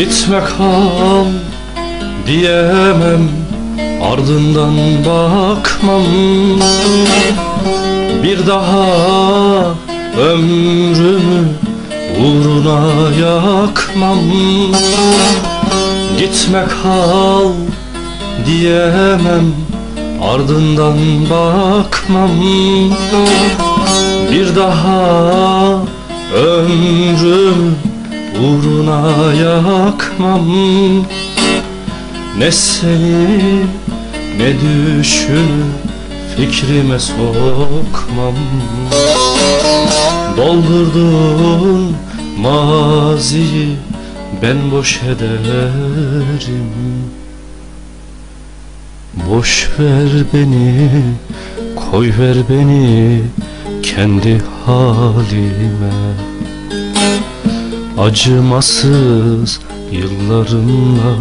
Gitme kan diyemem Ardından bakmam. Bir daha ömrümü uğruna yakmam. Gitme kal diyemem Ardından bakmam. Bir daha ömrümü uğruna yakmam Ne seni ne düşün fikrime sokmam. Doldurdun maziyi ben boş ederim. Boş ver beni, koy ver beni kendi halime. Acımasız yıllarımla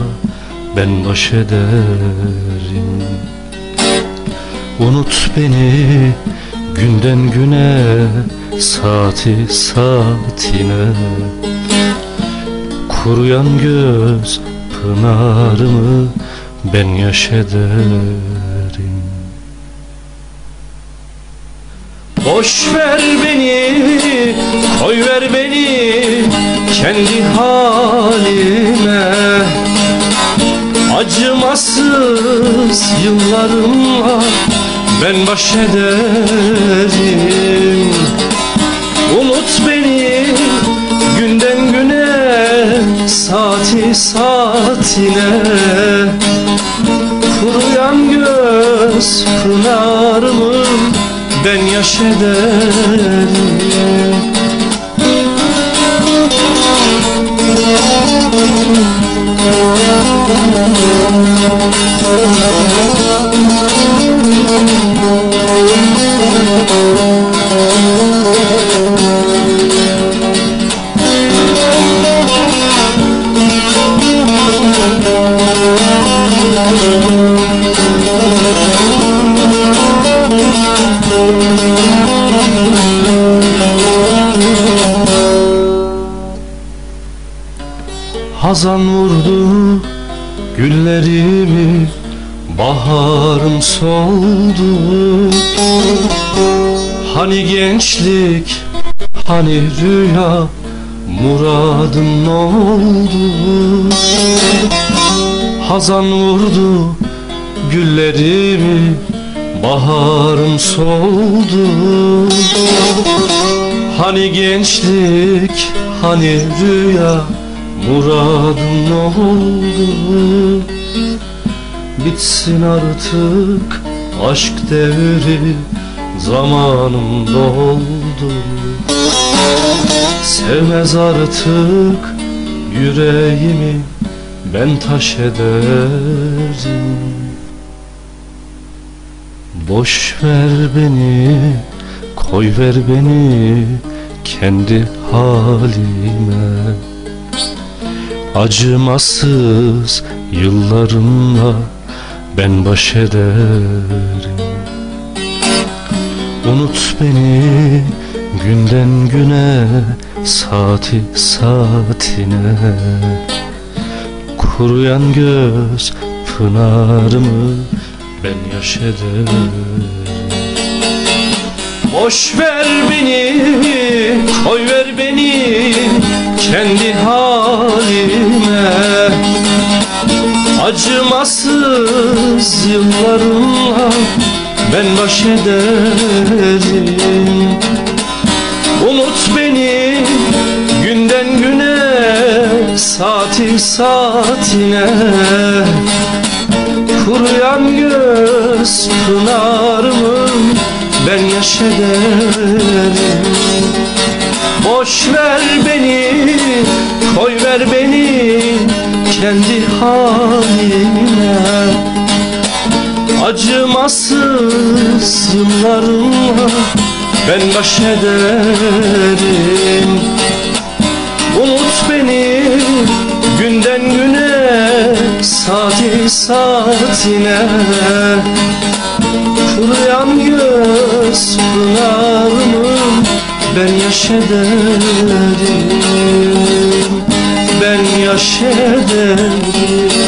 ben baş ederim. Unut beni günden güne saati saatine. Kuruyan göz pınarımı ben yaş ederim. Boş ver beni, koy ver beni kendi halime Acımasız yıllarımla ben baş ederim. Unut beni günden güne saati saatine. Kuruyan göz pınarımı ben yaş ederim Hazan vurdu güllerimi Baharım soldu. Hani gençlik Hani rüya Muradın oldu Hazan vurdu güllerimi Baharım soldu. Hani gençlik Hani rüya Muradın oldu? Bitsin artık aşk devri Zamanım doldu. Sevmez artık yüreğimi Ben taş ederim Boş ver beni Koy ver beni Kendi halime. Acımasız yıllarımla ben baş ederim. Unut beni günden güne saati saatine Kuruyan göz pınarımı ben yaş ederim. Boş ver beni, koy ver beni kendi halime. Acımasız yıllarımla ben baş ederim. Unut beni günden güne saati saatine Kuruyan göz pınarımın ben yaş ederim Boş ver beni, koy ver beni kendi haline Acımasız yıllarımla ben baş ederim Unut beni günden güne Saati saatine. Kuruyan göz pınarımı Ben yaş ederim Ben yaş ederim